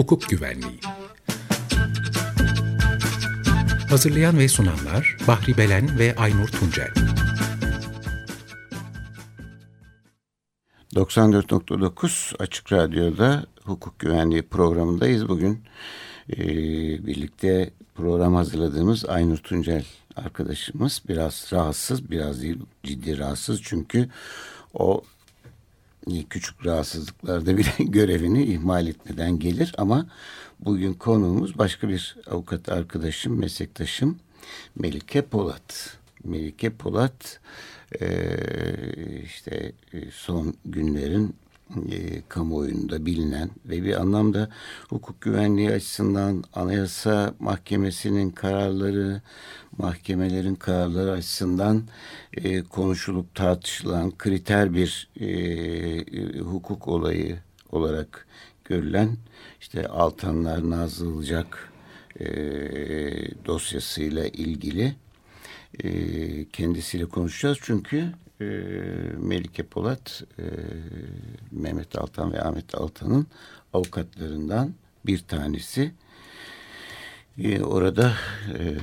Hukuk Güvenliği Hazırlayan ve sunanlar Bahri Belen ve Aynur Tuncel 94.9 Açık Radyo'da hukuk güvenliği programındayız. Bugün e, birlikte program hazırladığımız Aynur Tuncel arkadaşımız biraz rahatsız, biraz değil ciddi rahatsız. Çünkü o küçük rahatsızlıklarda bile görevini ihmal etmeden gelir. Ama bugün konuğumuz başka bir avukat arkadaşım, meslektaşım Melike Polat. Melike Polat e, işte son günlerin e, kamuoyunda bilinen ve bir anlamda hukuk güvenliği açısından anayasa mahkemesinin kararları, mahkemelerin kararları açısından e, konuşulup tartışılan kriter bir e, e, hukuk olayı olarak görülen işte Altanlar Nazılacak e, dosyasıyla ilgili e, kendisiyle konuşacağız. Çünkü e, Melike Polat, e, Mehmet Altan ve Ahmet Altan'ın avukatlarından bir tanesi. E, orada e,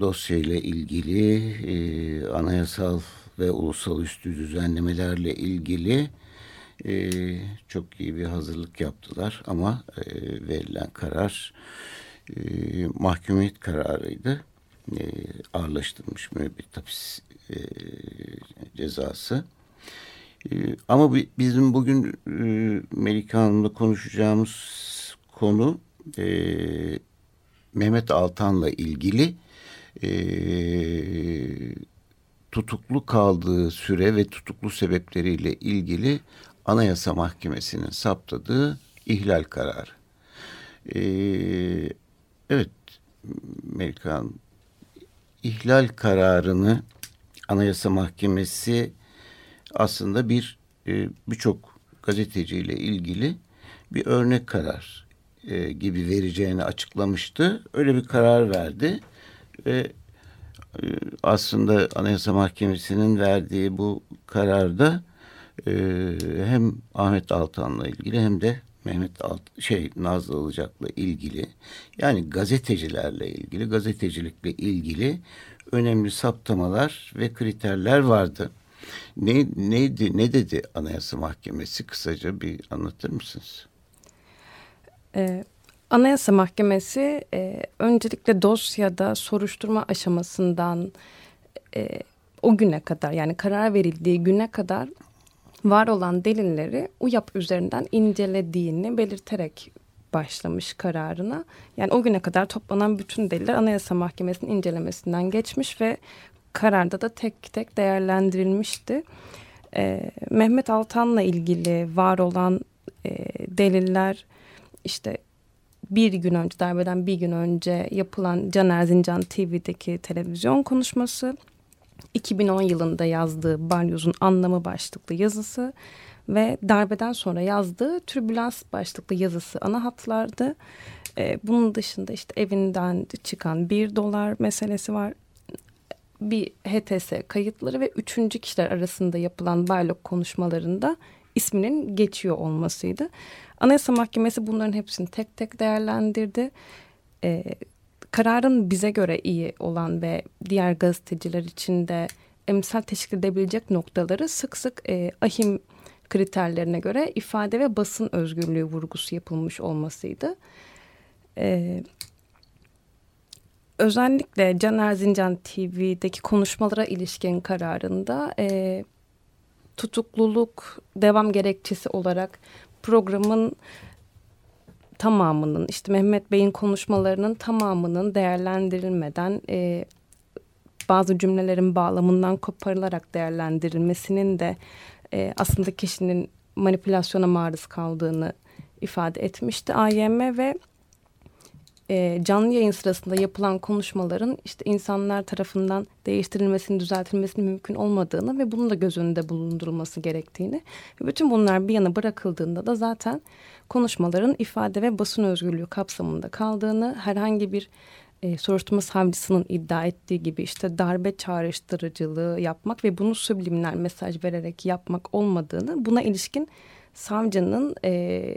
dosyayla ilgili anayasal ve ulusal üstü düzenlemelerle ilgili çok iyi bir hazırlık yaptılar ama verilen karar mahkumiyet kararıydı e, ağırlaştırılmış müebbet hapis cezası. E, ama bizim bugün e, Melike Hanım'la konuşacağımız konu e, Mehmet Altan'la ilgili e, tutuklu kaldığı süre ve tutuklu sebepleriyle ilgili Anayasa Mahkemesi'nin saptadığı ihlal kararı. Evet Melike Hanım ihlal kararını Anayasa Mahkemesi aslında bir e, birçok gazeteciyle ilgili bir örnek karar e, gibi vereceğini açıklamıştı. Öyle bir karar verdi ve e, aslında Anayasa Mahkemesi'nin verdiği bu kararda hem Ahmet Altan'la ilgili hem de Mehmet Alt, şey Nazlı Ilıcak'la ilgili yani gazetecilerle ilgili gazetecilikle ilgili önemli saptamalar ve kriterler vardı. Ne neydi ne dedi Anayasa Mahkemesi kısaca bir anlatır mısınız? Ee, Anayasa Mahkemesi e, öncelikle dosyada soruşturma aşamasından e, o güne kadar yani karar verildiği güne kadar var olan delilleri UYAP üzerinden incelediğini belirterek başlamış kararına. Yani o güne kadar toplanan bütün deliller Anayasa Mahkemesi'nin incelemesinden geçmiş ve kararda da tek tek değerlendirilmişti. Ee, Mehmet Altan'la ilgili var olan e, deliller işte bir gün önce darbeden bir gün önce yapılan Can Erzincan TV'deki televizyon konuşması 2010 yılında yazdığı Balyoz'un anlamı başlıklı yazısı ve darbeden sonra yazdığı Türbülans başlıklı yazısı ana hatlardı. Ee, bunun dışında işte evinden çıkan bir dolar meselesi var. Bir HTS kayıtları ve üçüncü kişiler arasında yapılan Baylok konuşmalarında isminin geçiyor olmasıydı. Anayasa Mahkemesi bunların hepsini tek tek değerlendirdi. Ee, kararın bize göre iyi olan ve diğer gazeteciler için de emsal teşkil edebilecek noktaları sık sık e, ahim kriterlerine göre ifade ve basın özgürlüğü vurgusu yapılmış olmasıydı. E, özellikle Can Erzincan TV'deki konuşmalara ilişkin kararında e, tutukluluk devam gerekçesi olarak programın tamamının işte Mehmet Bey'in konuşmalarının tamamının değerlendirilmeden e, bazı cümlelerin bağlamından koparılarak değerlendirilmesinin de e, aslında kişinin manipülasyona maruz kaldığını ifade etmişti AYM ve e, canlı yayın sırasında yapılan konuşmaların işte insanlar tarafından değiştirilmesinin, düzeltilmesinin mümkün olmadığını ve bunun da göz önünde bulundurulması gerektiğini ve bütün bunlar bir yana bırakıldığında da zaten konuşmaların ifade ve basın özgürlüğü kapsamında kaldığını, herhangi bir e, soruşturma savcısının iddia ettiği gibi işte darbe çağrıştırıcılığı yapmak ve bunu subliminal mesaj vererek yapmak olmadığını, buna ilişkin savcının e,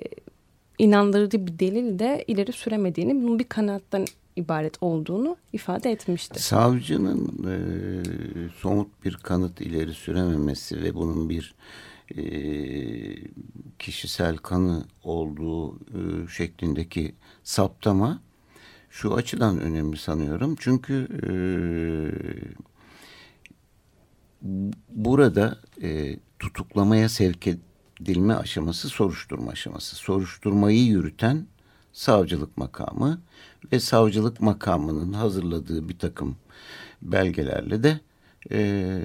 inandırıcı bir delil de ileri süremediğini, bunun bir kanattan ibaret olduğunu ifade etmişti. Savcının e, somut bir kanıt ileri sürememesi ve bunun bir e, kişisel kanı olduğu e, şeklindeki saptama şu açıdan önemli sanıyorum. Çünkü e, burada e, tutuklamaya sevk edilme aşaması soruşturma aşaması. Soruşturmayı yürüten savcılık makamı ve savcılık makamının hazırladığı bir takım belgelerle de e,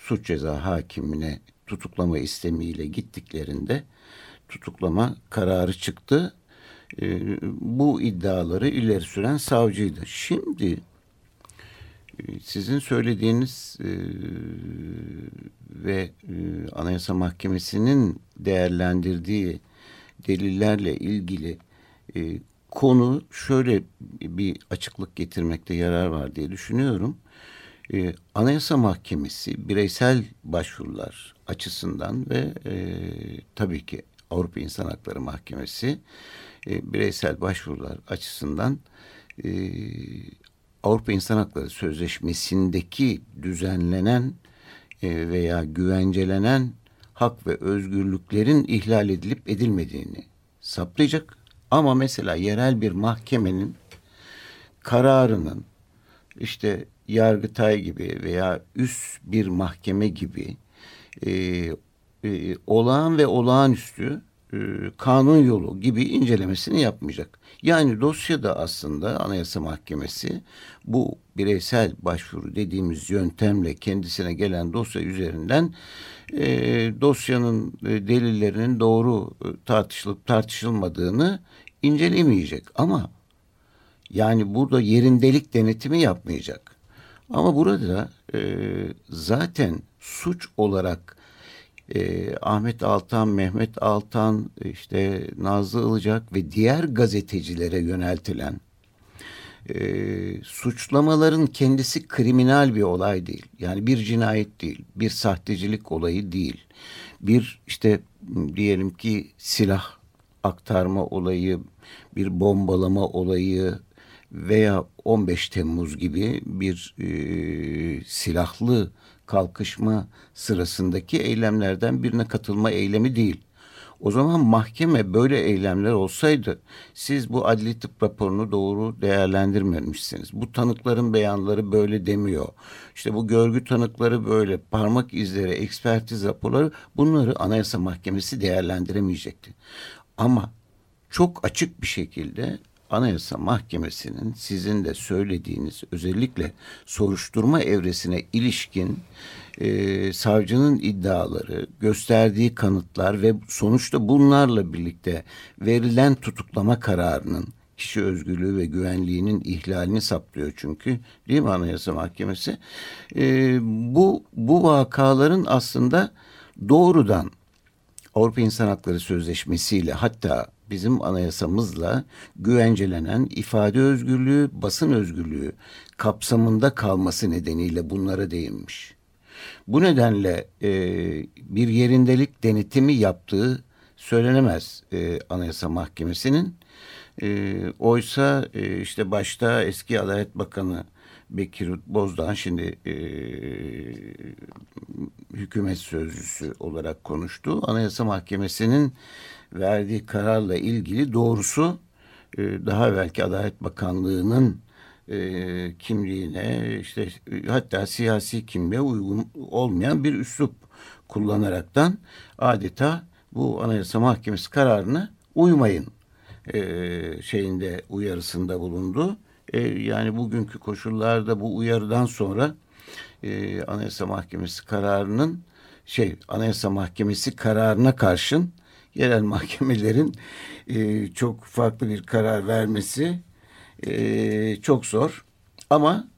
suç ceza hakimine tutuklama istemiyle gittiklerinde tutuklama kararı çıktı. E, bu iddiaları ileri süren savcıydı. Şimdi sizin söylediğiniz e, ve e, Anayasa Mahkemesi'nin değerlendirdiği delillerle ilgili e, konu şöyle bir açıklık getirmekte yarar var diye düşünüyorum. E, Anayasa Mahkemesi bireysel başvurular açısından ve e, tabii ki Avrupa İnsan Hakları Mahkemesi e, bireysel başvurular açısından e, Avrupa İnsan Hakları Sözleşmesi'ndeki düzenlenen e, veya güvencelenen hak ve özgürlüklerin ihlal edilip edilmediğini saptayacak. Ama mesela yerel bir mahkemenin kararının işte Yargıtay gibi veya üst bir mahkeme gibi e, e, olağan ve olağanüstü kanun yolu gibi incelemesini yapmayacak. Yani dosyada aslında Anayasa Mahkemesi bu bireysel başvuru dediğimiz yöntemle kendisine gelen dosya üzerinden e, dosyanın e, delillerinin doğru e, tartışılıp tartışılmadığını incelemeyecek. Ama yani burada yerindelik denetimi yapmayacak. Ama burada e, zaten suç olarak e, Ahmet Altan, Mehmet Altan, işte Nazlı Ilıcak ve diğer gazetecilere yöneltilen e, suçlamaların kendisi kriminal bir olay değil. Yani bir cinayet değil, bir sahtecilik olayı değil. Bir işte diyelim ki silah aktarma olayı, bir bombalama olayı veya 15 Temmuz gibi bir e, silahlı kalkışma sırasındaki eylemlerden birine katılma eylemi değil. O zaman mahkeme böyle eylemler olsaydı siz bu adli tıp raporunu doğru değerlendirmemişsiniz. Bu tanıkların beyanları böyle demiyor. İşte bu görgü tanıkları böyle parmak izleri, ekspertiz raporları bunları Anayasa Mahkemesi değerlendiremeyecekti. Ama çok açık bir şekilde Anayasa Mahkemesi'nin sizin de söylediğiniz özellikle soruşturma evresine ilişkin e, savcının iddiaları, gösterdiği kanıtlar ve sonuçta bunlarla birlikte verilen tutuklama kararının kişi özgürlüğü ve güvenliğinin ihlalini saptıyor çünkü değil mi Anayasa Mahkemesi? E, bu bu vakaların aslında doğrudan Avrupa İnsan Hakları Sözleşmesi ile hatta bizim anayasamızla güvencelenen ifade özgürlüğü, basın özgürlüğü kapsamında kalması nedeniyle bunlara değinmiş. Bu nedenle e, bir yerindelik denetimi yaptığı söylenemez e, Anayasa Mahkemesi'nin. E, oysa e, işte başta eski Adalet Bakanı Bekir Bozdağ şimdi e, hükümet sözcüsü olarak konuştu. Anayasa Mahkemesi'nin verdiği kararla ilgili doğrusu e, daha evvelki Adalet Bakanlığı'nın e, kimliğine işte hatta siyasi kimliğe uygun olmayan bir üslup kullanaraktan adeta bu Anayasa Mahkemesi kararını uymayın e, şeyinde uyarısında bulundu. E, yani bugünkü koşullarda bu uyarıdan sonra e, Anayasa Mahkemesi kararının şey Anayasa Mahkemesi kararına karşın yerel mahkemelerin e, çok farklı bir karar vermesi e, çok zor. Ama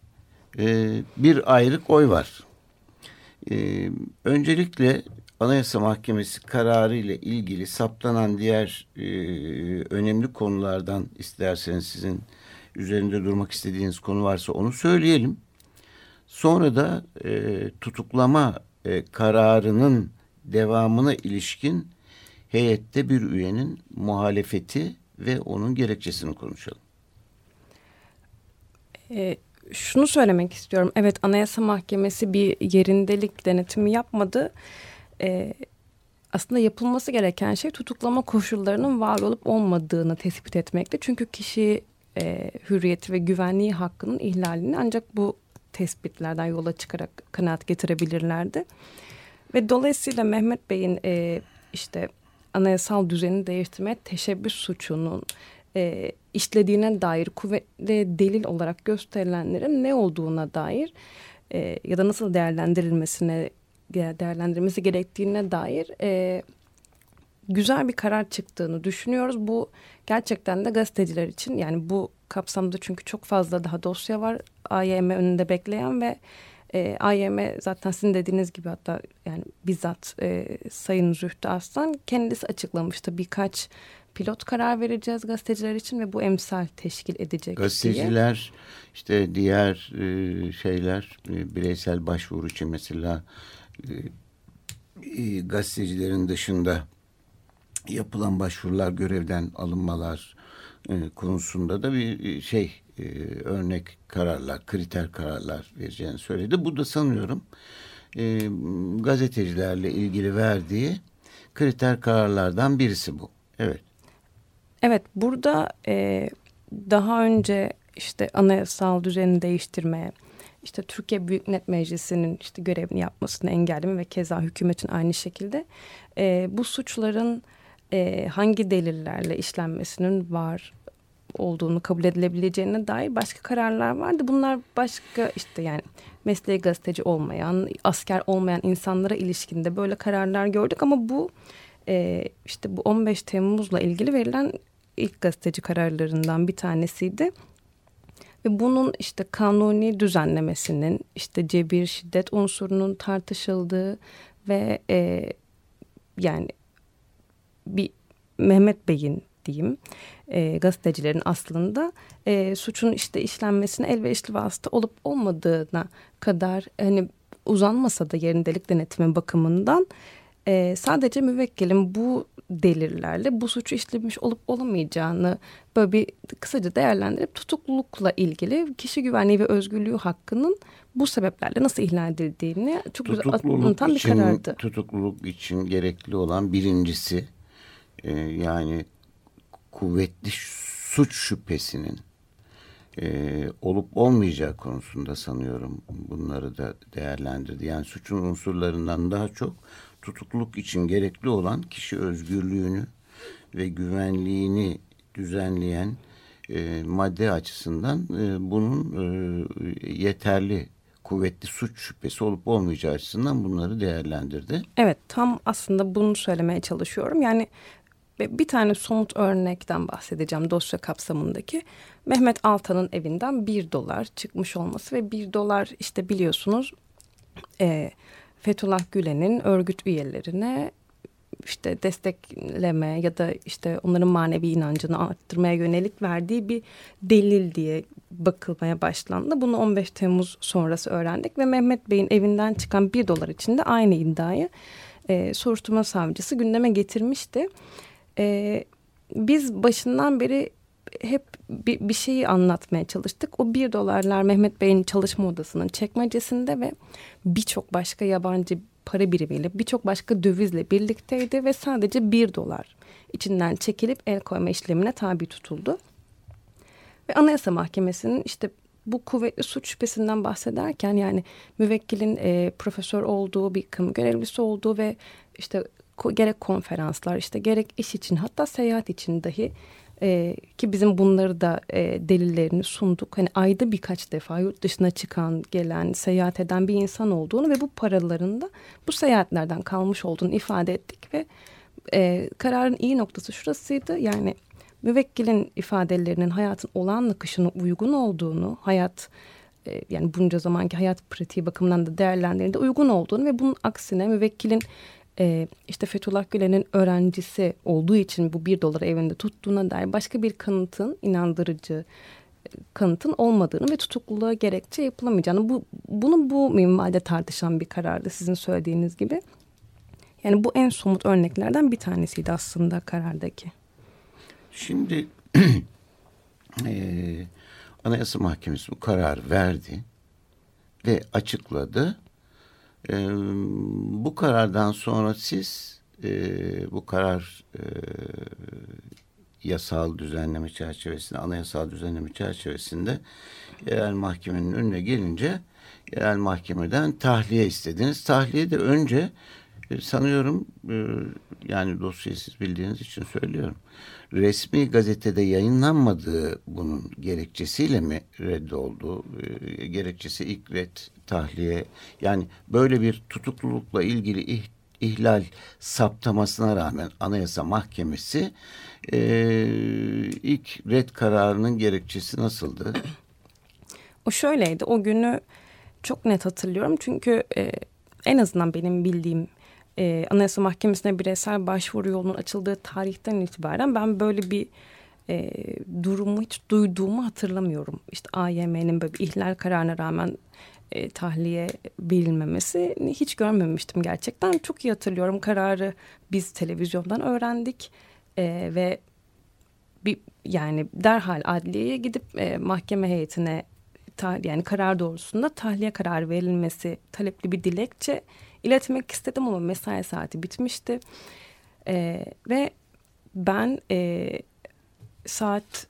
e, bir ayrık oy var. E, öncelikle Anayasa Mahkemesi kararı ile ilgili saptanan diğer e, önemli konulardan isterseniz sizin üzerinde durmak istediğiniz konu varsa onu söyleyelim. Sonra da e, tutuklama e, kararının devamına ilişkin heyette bir üyenin muhalefeti ve onun gerekçesini konuşalım. E, şunu söylemek istiyorum. Evet Anayasa Mahkemesi bir yerindelik denetimi yapmadı. E, aslında yapılması gereken şey tutuklama koşullarının var olup olmadığını tespit etmekti. Çünkü kişi e, hürriyeti ve güvenliği hakkının ihlalini ancak bu tespitlerden yola çıkarak kanaat getirebilirlerdi. Ve dolayısıyla Mehmet Bey'in e, işte anayasal düzeni değiştirme teşebbüs suçunun e, işlediğine dair kuvvetli delil olarak gösterilenlerin ne olduğuna dair e, ya da nasıl değerlendirilmesine değerlendirilmesi gerektiğine dair e, güzel bir karar çıktığını düşünüyoruz. Bu gerçekten de gazeteciler için yani bu kapsamda çünkü çok fazla daha dosya var AYM önünde bekleyen ve e, AYM zaten sizin dediğiniz gibi hatta yani bizzat e, Sayın Zühtü Aslan kendisi açıklamıştı birkaç pilot karar vereceğiz gazeteciler için ve bu emsal teşkil edecek Gazeteciler diye. işte diğer e, şeyler e, bireysel başvuru için mesela e, e, gazetecilerin dışında yapılan başvurular görevden alınmalar e, konusunda da bir e, şey e, örnek kararlar, kriter kararlar vereceğini söyledi. Bu da sanıyorum e, gazetecilerle ilgili verdiği kriter kararlardan birisi bu. Evet. Evet burada e, daha önce işte anayasal düzeni değiştirmeye, işte Türkiye Büyük Millet Meclisi'nin işte görevini yapmasını engelleme ve keza hükümetin aynı şekilde e, bu suçların e, hangi delillerle işlenmesinin var olduğunu kabul edilebileceğine dair başka kararlar vardı. Bunlar başka işte yani mesleği gazeteci olmayan, asker olmayan insanlara ilişkinde böyle kararlar gördük ama bu e, işte bu 15 Temmuz'la ilgili verilen ilk gazeteci kararlarından bir tanesiydi. Ve bunun işte kanuni düzenlemesinin işte cebir şiddet unsurunun tartışıldığı ve e, yani bir Mehmet Bey'in diyeyim e, gazetecilerin aslında e, suçun işte işlenmesine elverişli vasıta olup olmadığına kadar hani uzanmasa da yerindelik denetimi bakımından e, sadece müvekkilin bu delillerle bu suçu işlemiş olup olamayacağını böyle bir kısaca değerlendirip tutuklulukla ilgili kişi güvenliği ve özgürlüğü hakkının bu sebeplerle nasıl ihlal edildiğini çok güzel anlatan bir karardı. Tutukluluk için gerekli olan birincisi e, yani kuvvetli suç şüphesinin e, olup olmayacağı konusunda sanıyorum bunları da değerlendirdi. Yani suçun unsurlarından daha çok tutukluluk için gerekli olan kişi özgürlüğünü ve güvenliğini düzenleyen e, madde açısından e, bunun e, yeterli kuvvetli suç şüphesi olup olmayacağı açısından bunları değerlendirdi. Evet tam aslında bunu söylemeye çalışıyorum. Yani bir tane somut örnekten bahsedeceğim dosya kapsamındaki. Mehmet Altan'ın evinden bir dolar çıkmış olması ve bir dolar işte biliyorsunuz e, Fethullah Gülen'in örgüt üyelerine işte destekleme ya da işte onların manevi inancını arttırmaya yönelik verdiği bir delil diye bakılmaya başlandı. Bunu 15 Temmuz sonrası öğrendik ve Mehmet Bey'in evinden çıkan bir dolar içinde aynı iddiayı e, soruşturma savcısı gündeme getirmişti. E, biz başından beri hep bir, bir şeyi anlatmaya çalıştık. O bir dolarlar Mehmet Bey'in çalışma odasının çekmecesinde ve birçok başka yabancı para birimiyle birçok başka dövizle birlikteydi ve sadece bir dolar içinden çekilip el koyma işlemine tabi tutuldu. Ve Anayasa Mahkemesi'nin işte bu kuvvetli suç şüphesinden bahsederken yani müvekkilin e, profesör olduğu bir kamu görevlisi olduğu ve işte gerek konferanslar işte gerek iş için hatta seyahat için dahi e, ki bizim bunları da e, delillerini sunduk. Hani ayda birkaç defa yurt dışına çıkan, gelen, seyahat eden bir insan olduğunu ve bu paraların da bu seyahatlerden kalmış olduğunu ifade ettik ve e, kararın iyi noktası şurasıydı. Yani müvekkilin ifadelerinin hayatın olağan akışına uygun olduğunu, hayat e, yani bunca zamanki hayat pratiği bakımından da değerlendirildiğinde uygun olduğunu ve bunun aksine müvekkilin e, işte Fethullah Gülen'in öğrencisi olduğu için bu bir doları evinde tuttuğuna dair başka bir kanıtın inandırıcı e, kanıtın olmadığını ve tutukluluğa gerekçe yapılamayacağını bu, bunu bu minvalde tartışan bir karardı sizin söylediğiniz gibi. Yani bu en somut örneklerden bir tanesiydi aslında karardaki. Şimdi e, Anayasa Mahkemesi bu karar verdi ve açıkladı. E, bu karardan sonra siz e, bu karar e, yasal düzenleme çerçevesinde, anayasal düzenleme çerçevesinde yerel mahkemenin önüne gelince yerel mahkemeden tahliye istediniz. Tahliye de önce sanıyorum yani dosyayı siz bildiğiniz için söylüyorum. Resmi gazetede yayınlanmadığı bunun gerekçesiyle mi reddoldu? Gerekçesi ilk red tahliye yani böyle bir tutuklulukla ilgili ihlal saptamasına rağmen Anayasa Mahkemesi e, ilk red kararının gerekçesi nasıldı? O şöyleydi. O günü çok net hatırlıyorum. Çünkü e, en azından benim bildiğim e, Anayasa Mahkemesi'ne bireysel başvuru yolunun açıldığı tarihten itibaren ben böyle bir e, durumu hiç duyduğumu hatırlamıyorum. İşte AYM'nin böyle ihlal kararına rağmen e, tahliye verilmemesi hiç görmemiştim gerçekten. Çok iyi hatırlıyorum kararı biz televizyondan öğrendik e, ve bir yani derhal adliyeye gidip e, mahkeme heyetine yani karar doğrusunda tahliye kararı verilmesi talepli bir dilekçe iletmek istedim ama mesai saati bitmişti. E, ve ben e, saat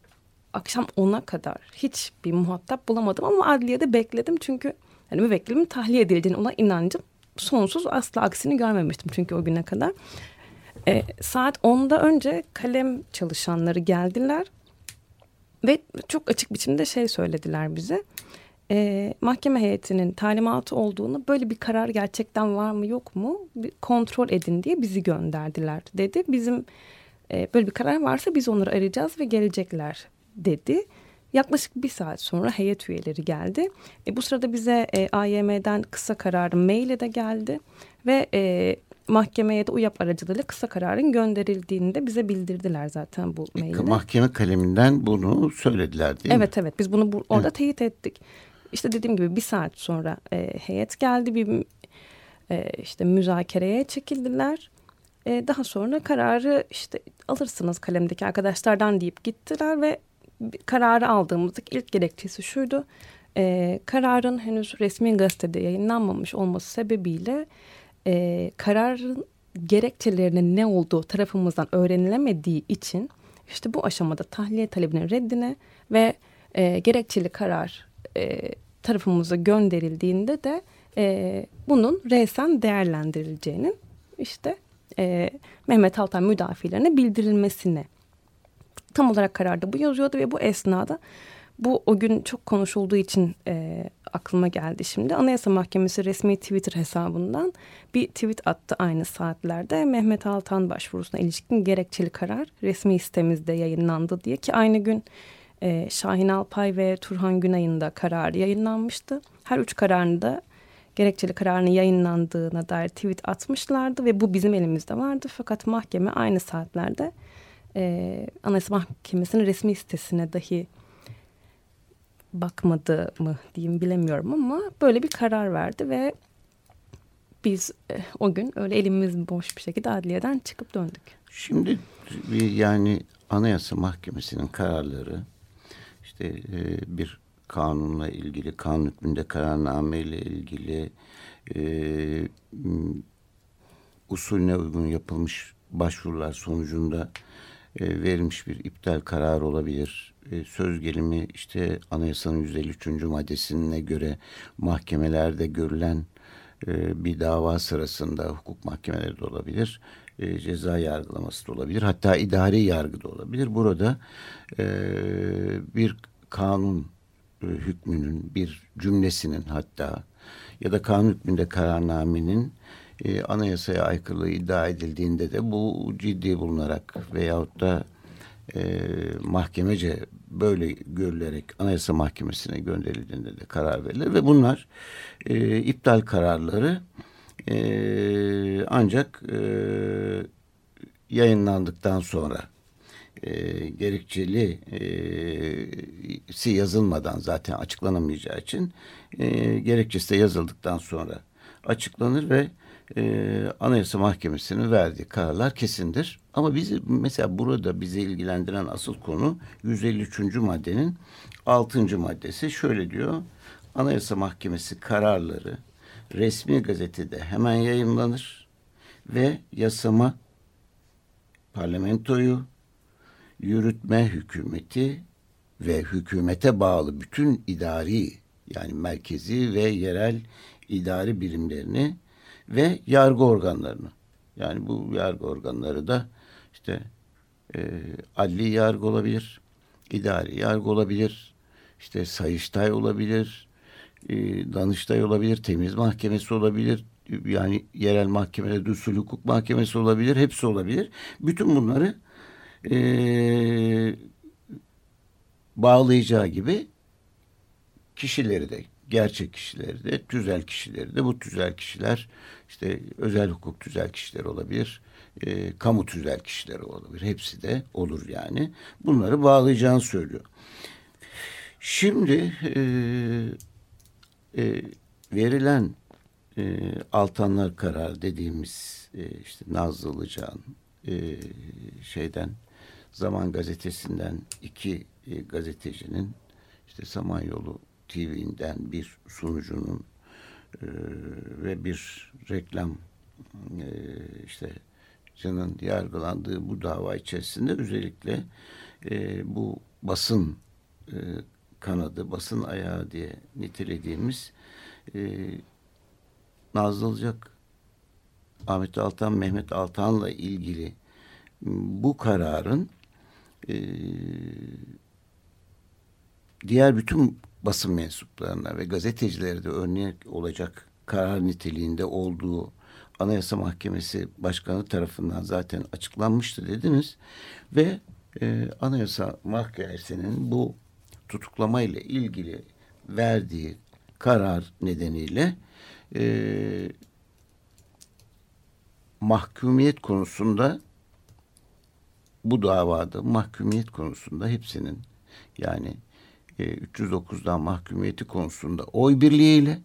akşam 10'a kadar hiç bir muhatap bulamadım ama adliyede bekledim çünkü yani müvekkilimin tahliye edildiğine ona inancım sonsuz asla aksini görmemiştim çünkü o güne kadar. E, saat 10'da önce kalem çalışanları geldiler ve çok açık biçimde şey söylediler bize. E, mahkeme heyetinin talimatı olduğunu böyle bir karar gerçekten var mı yok mu bir kontrol edin diye bizi gönderdiler dedi. Bizim e, böyle bir karar varsa biz onları arayacağız ve gelecekler dedi. Yaklaşık bir saat sonra heyet üyeleri geldi. E, bu sırada bize e, AYM'den kısa kararı maille de geldi ve e, mahkemeye de UYAP aracılığıyla kısa kararın gönderildiğini de bize bildirdiler zaten bu mailde. Mahkeme kaleminden bunu söylediler değil evet, mi? Evet evet biz bunu bu, orada evet. teyit ettik. İşte dediğim gibi bir saat sonra e, heyet geldi bir e, işte müzakereye çekildiler. E, daha sonra kararı işte alırsınız kalemdeki arkadaşlardan deyip gittiler ve kararı aldığımızda ilk gerekçesi şuydu. E, kararın henüz resmi gazetede yayınlanmamış olması sebebiyle e, kararın gerekçelerinin ne olduğu tarafımızdan öğrenilemediği için işte bu aşamada tahliye talebinin reddine ve e, gerekçeli karar e, tarafımıza gönderildiğinde de e, bunun resen değerlendirileceğinin işte e, Mehmet Altan müdafilerine bildirilmesine tam olarak kararda bu yazıyordu ve bu esnada bu o gün çok konuşulduğu için e, aklıma geldi şimdi. Anayasa Mahkemesi resmi Twitter hesabından bir tweet attı aynı saatlerde. Mehmet Altan başvurusuna ilişkin gerekçeli karar resmi sitemizde yayınlandı diye ki aynı gün e, Şahin Alpay ve Turhan Günay'ın da kararı yayınlanmıştı. Her üç kararında gerekçeli kararının yayınlandığına dair tweet atmışlardı ve bu bizim elimizde vardı. Fakat mahkeme aynı saatlerde e, Anayasa Mahkemesi'nin resmi sitesine dahi bakmadı mı diyeyim bilemiyorum ama böyle bir karar verdi ve biz e, o gün öyle elimiz boş bir şekilde adliyeden çıkıp döndük. Şimdi yani Anayasa Mahkemesi'nin kararları işte e, bir kanunla ilgili, kanun hükmünde kararname ile ilgili e, usulüne uygun yapılmış başvurular sonucunda e, verilmiş bir iptal kararı olabilir. E, söz gelimi işte anayasanın 153. maddesine göre mahkemelerde görülen e, bir dava sırasında hukuk mahkemeleri de olabilir. E, ceza yargılaması da olabilir. Hatta idari yargı da olabilir. Burada e, bir kanun e, hükmünün bir cümlesinin hatta ya da kanun hükmünde kararnamenin e, anayasaya aykırılığı iddia edildiğinde de bu ciddi bulunarak veyahut da e, mahkemece böyle görülerek Anayasa Mahkemesi'ne gönderildiğinde de karar verilir ve bunlar e, iptal kararları e, ancak e, yayınlandıktan sonra e, gerekçeli e, si yazılmadan zaten açıklanamayacağı için e, gerekçesi de yazıldıktan sonra açıklanır ve e, Anayasa Mahkemesi'nin verdiği kararlar kesindir. Ama bizi mesela burada bizi ilgilendiren asıl konu 153. maddenin 6. maddesi şöyle diyor. Anayasa Mahkemesi kararları resmi gazetede hemen yayınlanır ve yasama parlamentoyu, yürütme hükümeti ve hükümete bağlı bütün idari yani merkezi ve yerel idari birimlerini ve yargı organlarını. Yani bu yargı organları da işte e, adli yargı olabilir, idari yargı olabilir, işte sayıştay olabilir, e, danıştay olabilir, temiz mahkemesi olabilir, yani yerel mahkemede usul hukuk mahkemesi olabilir, hepsi olabilir. Bütün bunları e, bağlayacağı gibi kişileri de gerçek kişileri de tüzel kişileri de. Bu tüzel kişiler işte özel hukuk tüzel kişileri olabilir e, kamu tüzel kişileri olabilir. Hepsi de olur yani. Bunları bağlayacağını söylüyor. Şimdi e, e, verilen e, Altanlar Karar dediğimiz e, işte Nazlı Ilıcan e, şeyden Zaman Gazetesi'nden iki e, gazetecinin işte Samanyolu TV'den bir sunucunun e, ve bir reklam e, işte canın yargılandığı bu dava içerisinde özellikle e, bu basın e, kanadı, basın ayağı diye nitelediğimiz e, Nazlı Alacak, Ahmet Altan, Mehmet Altan'la ilgili bu kararın e, diğer bütün basın mensuplarına ve gazetecilere de örnek olacak karar niteliğinde olduğu Anayasa Mahkemesi Başkanı tarafından zaten açıklanmıştı dediniz. Ve e, Anayasa Mahkemesi'nin bu tutuklama ile ilgili verdiği karar nedeniyle e, mahkumiyet konusunda bu davada mahkumiyet konusunda hepsinin yani 309'dan mahkumiyeti konusunda oy birliğiyle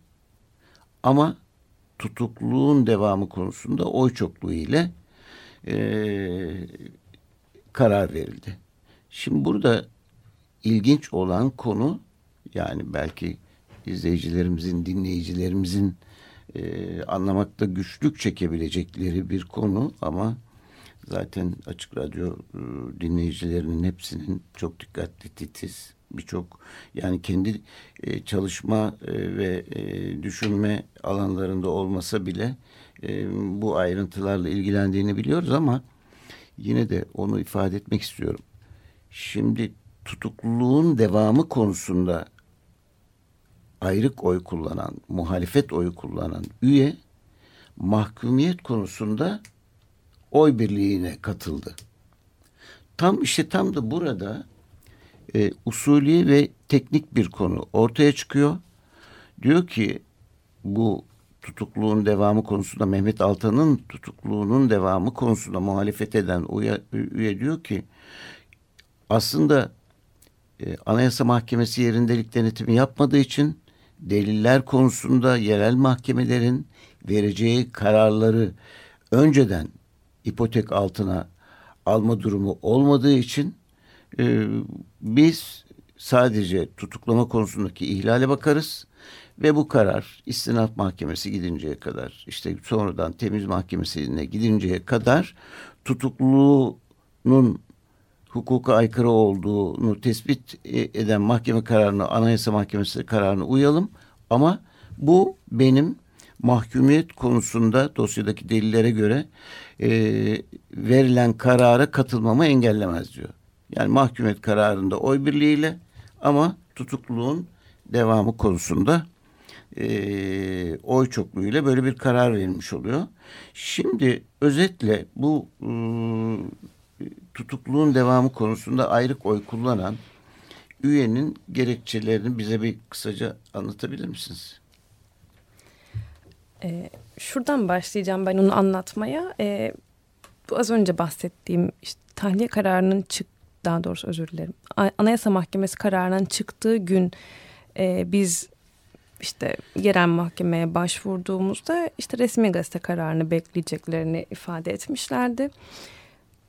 ama tutukluluğun devamı konusunda oy çokluğu ile e, karar verildi. Şimdi burada ilginç olan konu yani belki izleyicilerimizin, dinleyicilerimizin e, anlamakta güçlük çekebilecekleri bir konu ama zaten Açık Radyo e, dinleyicilerinin hepsinin çok dikkatli, titiz, birçok yani kendi e, çalışma e, ve e, düşünme alanlarında olmasa bile e, bu ayrıntılarla ilgilendiğini biliyoruz ama yine de onu ifade etmek istiyorum. Şimdi tutukluluğun devamı konusunda ayrık oy kullanan, muhalefet oyu kullanan üye mahkumiyet konusunda oy birliğine katıldı. Tam işte tam da burada e, usulü ve teknik bir konu ortaya çıkıyor. Diyor ki bu tutukluğun devamı konusunda Mehmet Altan'ın tutukluğunun devamı konusunda muhalefet eden üye, diyor ki aslında e, Anayasa Mahkemesi yerindelik denetimi yapmadığı için deliller konusunda yerel mahkemelerin vereceği kararları önceden ipotek altına alma durumu olmadığı için e, biz sadece tutuklama konusundaki ihlale bakarız ve bu karar istinaf mahkemesi gidinceye kadar işte sonradan temiz mahkemesine gidinceye kadar tutukluluğunun hukuka aykırı olduğunu tespit eden mahkeme kararını anayasa mahkemesi kararını uyalım ama bu benim mahkumiyet konusunda dosyadaki delillere göre e, verilen karara katılmamı engellemez diyor. Yani mahkumiyet kararında oy birliğiyle ama tutukluluğun devamı konusunda e, oy çokluğuyla böyle bir karar verilmiş oluyor. Şimdi özetle bu e, tutukluluğun devamı konusunda ayrık oy kullanan üyenin gerekçelerini bize bir kısaca anlatabilir misiniz? E, şuradan başlayacağım ben onu anlatmaya. E, bu az önce bahsettiğim işte tahliye kararının çık daha doğrusu özür dilerim. Anayasa Mahkemesi kararının çıktığı gün e, biz işte yerel mahkemeye başvurduğumuzda işte resmi gazete kararını bekleyeceklerini ifade etmişlerdi.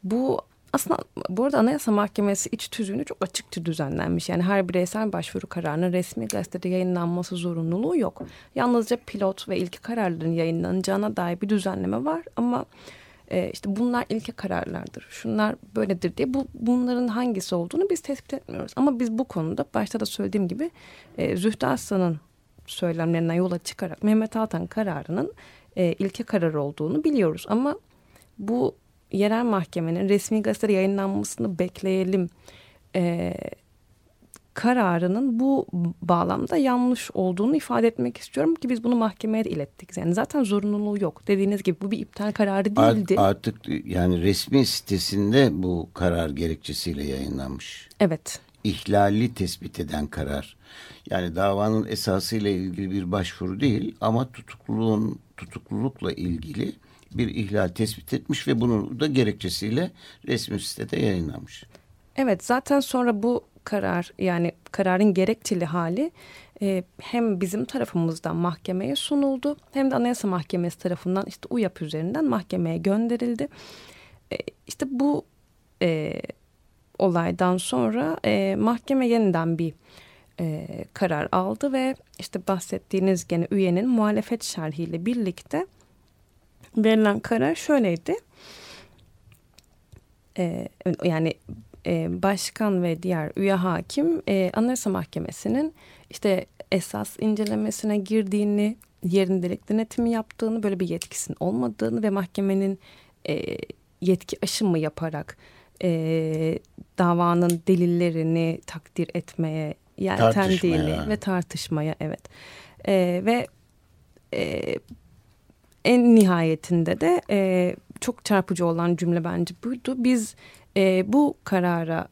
Bu aslında bu arada Anayasa Mahkemesi iç tüzüğünü çok açıkça düzenlenmiş. Yani her bireysel başvuru kararının resmi gazetede yayınlanması zorunluluğu yok. Yalnızca pilot ve ilki kararların yayınlanacağına dair bir düzenleme var ama e, işte bunlar ilke kararlardır. Şunlar böyledir diye bu bunların hangisi olduğunu biz tespit etmiyoruz. Ama biz bu konuda başta da söylediğim gibi e, Zühtü Aslan'ın söylemlerinden yola çıkarak Mehmet Altan kararının e, ilke karar olduğunu biliyoruz. Ama bu yerel mahkemenin resmi gazetede yayınlanmasını bekleyelim e, kararının bu bağlamda yanlış olduğunu ifade etmek istiyorum ki biz bunu mahkemeye de ilettik. Yani zaten zorunluluğu yok. Dediğiniz gibi bu bir iptal kararı değildi. Artık yani resmi sitesinde bu karar gerekçesiyle yayınlanmış. Evet. İhlali tespit eden karar. Yani davanın esasıyla ilgili bir başvuru değil ama tutukluluğun tutuklulukla ilgili bir ihlal tespit etmiş ve bunu da gerekçesiyle resmi sitede yayınlamış. Evet zaten sonra bu karar yani kararın gerekçeli hali e, hem bizim tarafımızdan mahkemeye sunuldu hem de Anayasa Mahkemesi tarafından işte UYAP üzerinden mahkemeye gönderildi. E, işte bu e, olaydan sonra e, mahkeme yeniden bir e, karar aldı ve işte bahsettiğiniz gene üyenin muhalefet şerhiyle birlikte verilen karar şöyleydi. E, yani e, başkan ve diğer üye hakim e, Anayasa Mahkemesi'nin işte esas incelemesine girdiğini, yerindelik denetimi yaptığını, böyle bir yetkisinin olmadığını ve mahkemenin e, yetki aşımı yaparak e, davanın delillerini takdir etmeye yeltendiğini ve tartışmaya evet e, ve e, en nihayetinde de e, çok çarpıcı olan cümle bence buydu. Biz e, bu karara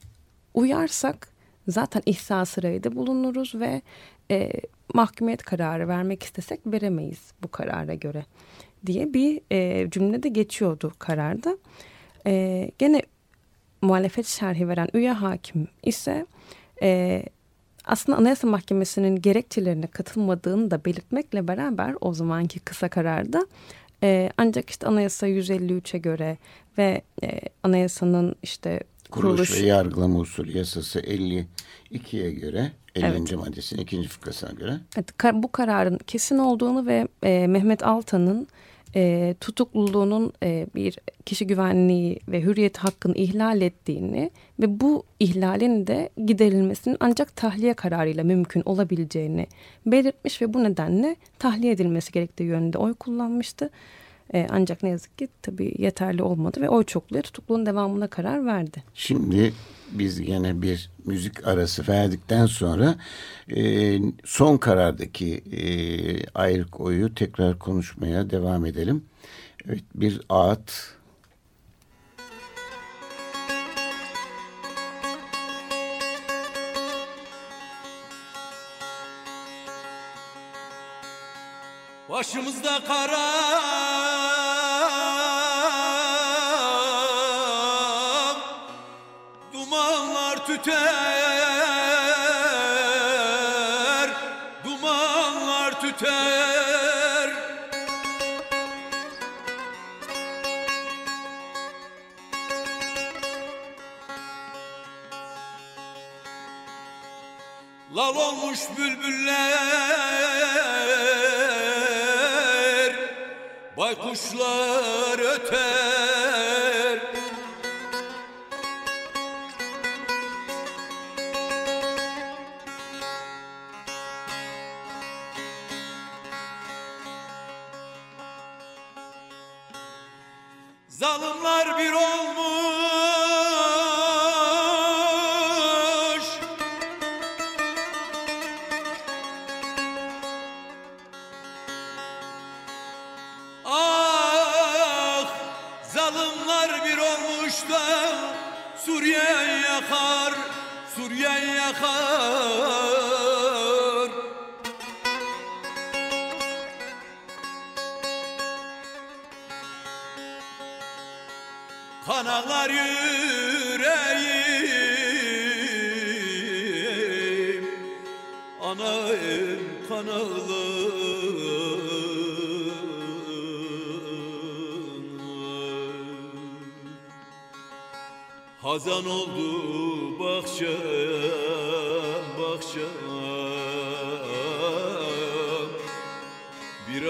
uyarsak zaten ihsas reyde bulunuruz ve e, mahkumiyet kararı vermek istesek veremeyiz bu karara göre diye bir e, cümle de geçiyordu kararda. E, gene muhalefet şerhi veren üye hakim ise e, aslında Anayasa Mahkemesi'nin gerekçelerine katılmadığını da belirtmekle beraber o zamanki kısa kararda e, ancak işte Anayasa 153'e göre ve e, anayasanın işte kuruluş, kuruluş ve yargılama usulü yasası 52'ye göre 50. Evet. maddesinin ikinci fıkrasına göre. Evet, bu kararın kesin olduğunu ve e, Mehmet Altan'ın e, tutukluluğunun e, bir kişi güvenliği ve hürriyet hakkını ihlal ettiğini ve bu ihlalin de giderilmesinin ancak tahliye kararıyla mümkün olabileceğini belirtmiş ve bu nedenle tahliye edilmesi gerektiği yönünde oy kullanmıştı. E, ancak ne yazık ki tabii yeterli olmadı ve oy çokluğu tutukluluğun devamına karar verdi. Şimdi biz yine bir müzik arası verdikten sonra e, son karardaki e, ayrık oyu tekrar konuşmaya devam edelim. Evet bir ağıt Başımızda kara tüter Dumanlar tüter. Lal olmuş bülbüller Baykuşlar öter Hazan oldu bahçem bahçem Bir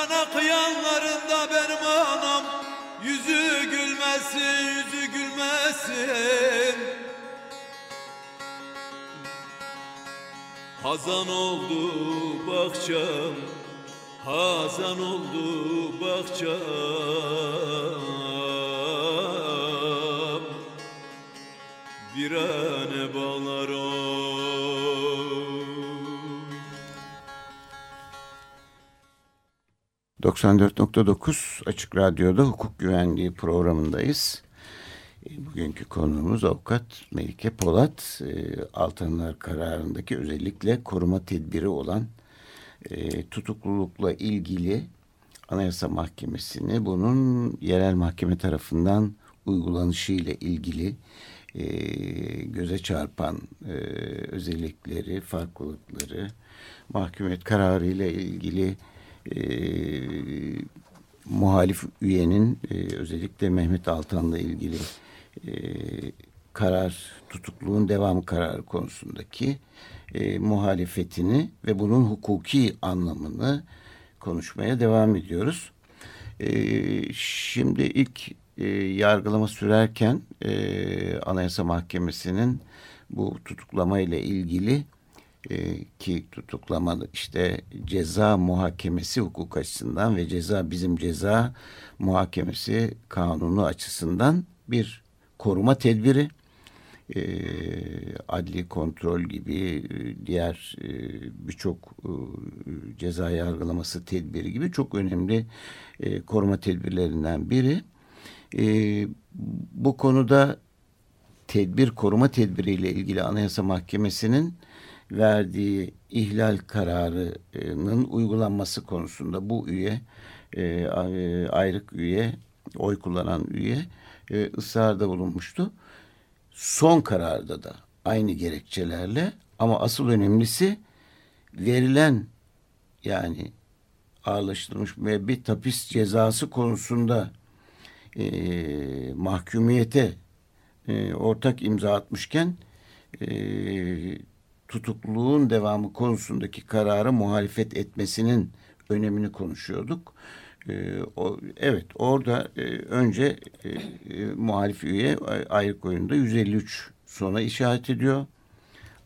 cana kıyanlarında benim anam Yüzü gülmesin, yüzü gülmesin. Hazan oldu bahçem Hazan oldu bahçem. Bir ane bağlar oy 94.9 Açık Radyo'da hukuk güvenliği programındayız. E, Bugünkü konuğumuz avukat Melike Polat. E, Altınlar kararındaki özellikle koruma tedbiri olan e, tutuklulukla ilgili Anayasa Mahkemesi'ni bunun yerel mahkeme tarafından uygulanışı ile ilgili göze çarpan özellikleri, farklılıkları, mahkumiyet kararı ile ilgili e, muhalif üyenin e, özellikle Mehmet Altan'la ilgili e, karar tutukluğun devamı kararı konusundaki e, muhalefetini ve bunun hukuki anlamını konuşmaya devam ediyoruz. E, şimdi ilk e, yargılama sürerken e, Anayasa Mahkemesi'nin bu tutuklama ile ilgili e, ki tutuklama işte ceza muhakemesi hukuk açısından ve ceza bizim ceza muhakemesi kanunu açısından bir koruma tedbiri e, adli kontrol gibi e, diğer e, birçok e, ceza yargılaması tedbiri gibi çok önemli e, koruma tedbirlerinden biri. E, bu konuda tedbir koruma tedbiriyle ilgili Anayasa Mahkemesi'nin verdiği ihlal kararının uygulanması konusunda bu üye e, ayrık üye oy kullanan üye e, ısrarda bulunmuştu. Son kararda da aynı gerekçelerle ama asıl önemlisi verilen yani ağırlaştırılmış müebbet hapis cezası konusunda e, mahkumiyete e, ortak imza atmışken e, tutukluluğun devamı konusundaki kararı muhalefet etmesinin önemini konuşuyorduk. E, o, evet orada e, önce e, e, muhalif üye ayrık oyunda 153 sona işaret ediyor.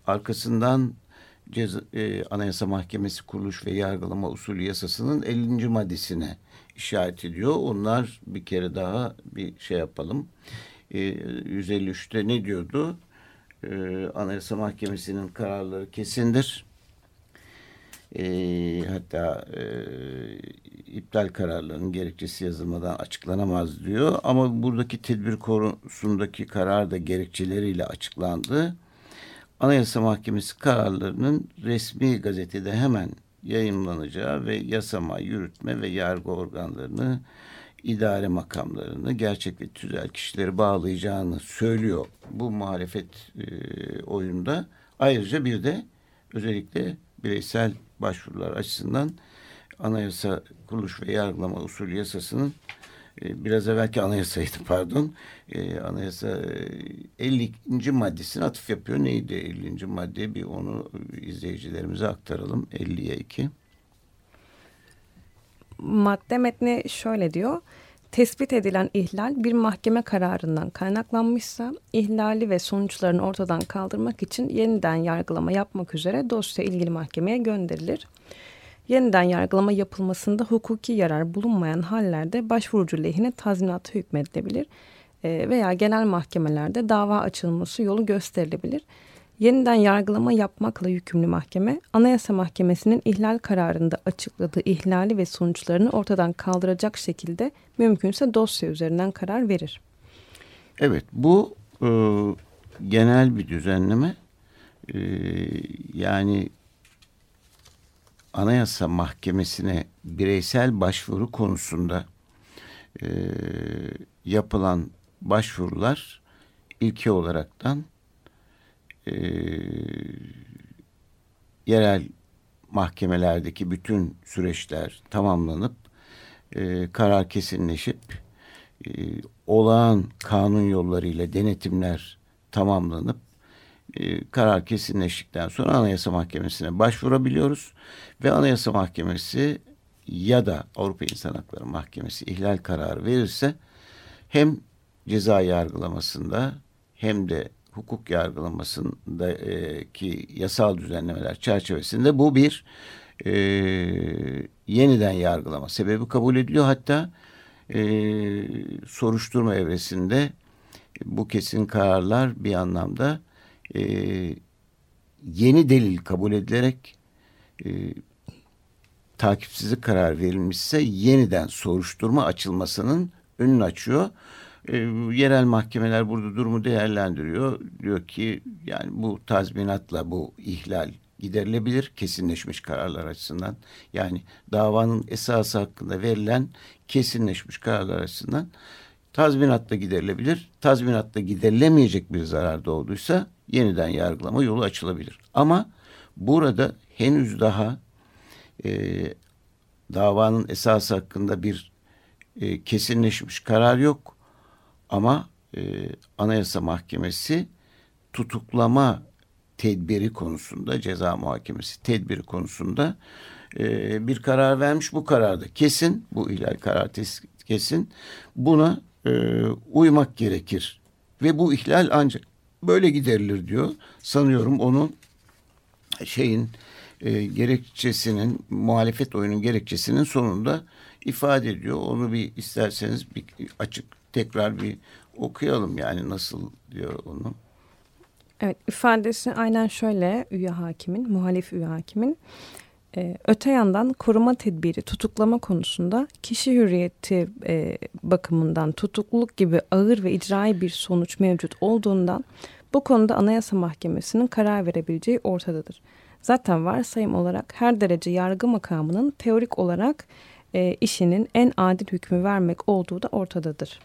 Arkasından Ceza, e, Anayasa Mahkemesi kuruluş ve yargılama usulü yasasının 50. maddesine işaret ediyor. Onlar bir kere daha bir şey yapalım. E, 153'te ne diyordu? E, Anayasa Mahkemesi'nin kararları kesindir. E, hatta e, iptal kararlarının gerekçesi yazılmadan açıklanamaz diyor. Ama buradaki tedbir konusundaki karar da gerekçeleriyle açıklandı. Anayasa Mahkemesi kararlarının resmi gazetede hemen yayınlanacağı ve yasama, yürütme ve yargı organlarını, idare makamlarını, gerçek ve tüzel kişileri bağlayacağını söylüyor bu muhalefet e, oyunda. Ayrıca bir de özellikle bireysel başvurular açısından anayasa kuruluş ve yargılama usulü yasasının e, biraz evvelki anayasaydı pardon e, anayasa 50. E, maddesine atıf yapıyor. Neydi 50. madde? Bir onu izleyicilerimize aktaralım. 50'ye 2. Madde metni şöyle diyor. Tespit edilen ihlal bir mahkeme kararından kaynaklanmışsa ihlali ve sonuçlarını ortadan kaldırmak için yeniden yargılama yapmak üzere dosya ilgili mahkemeye gönderilir. Yeniden yargılama yapılmasında hukuki yarar bulunmayan hallerde başvurucu lehine tazminat hükmedilebilir e, veya genel mahkemelerde dava açılması yolu gösterilebilir. Yeniden yargılama yapmakla yükümlü mahkeme, Anayasa Mahkemesi'nin ihlal kararında açıkladığı ihlali ve sonuçlarını ortadan kaldıracak şekilde mümkünse dosya üzerinden karar verir. Evet, bu e, genel bir düzenleme. E, yani Anayasa Mahkemesi'ne bireysel başvuru konusunda e, yapılan başvurular ilke olaraktan e, yerel mahkemelerdeki bütün süreçler tamamlanıp e, karar kesinleşip e, olağan kanun yollarıyla denetimler tamamlanıp e, karar kesinleştikten sonra Anayasa Mahkemesi'ne başvurabiliyoruz ve Anayasa Mahkemesi ya da Avrupa İnsan Hakları Mahkemesi ihlal kararı verirse hem ceza yargılamasında hem de hukuk yargılamasındaki yasal düzenlemeler çerçevesinde bu bir e, yeniden yargılama sebebi kabul ediliyor. Hatta e, soruşturma evresinde bu kesin kararlar bir anlamda e, yeni delil kabul edilerek e, takipsizlik karar verilmişse yeniden soruşturma açılmasının önünü açıyor. E, yerel mahkemeler burada durumu değerlendiriyor. Diyor ki yani bu tazminatla bu ihlal giderilebilir kesinleşmiş kararlar açısından. Yani davanın esası hakkında verilen kesinleşmiş kararlar açısından tazminatla giderilebilir. Tazminatla giderilemeyecek bir zarar doğduysa yeniden yargılama yolu açılabilir. Ama burada henüz daha e, davanın esası hakkında bir e, kesinleşmiş karar yok. Ama e, Anayasa Mahkemesi tutuklama tedbiri konusunda ceza muhakemesi tedbiri konusunda e, bir karar vermiş. Bu kararda kesin bu ihlal kararı kesin buna e, uymak gerekir ve bu ihlal ancak böyle giderilir diyor. Sanıyorum onun şeyin e, gerekçesinin muhalefet oyunun gerekçesinin sonunda ifade ediyor. Onu bir isterseniz bir açık tekrar bir okuyalım yani nasıl diyor onu. Evet ifadesi aynen şöyle üye hakimin, muhalif üye hakimin. Ee, öte yandan koruma tedbiri tutuklama konusunda kişi hürriyeti e, bakımından tutukluluk gibi ağır ve icrai bir sonuç mevcut olduğundan bu konuda Anayasa Mahkemesi'nin karar verebileceği ortadadır. Zaten varsayım olarak her derece yargı makamının teorik olarak e, işinin en adil hükmü vermek olduğu da ortadadır.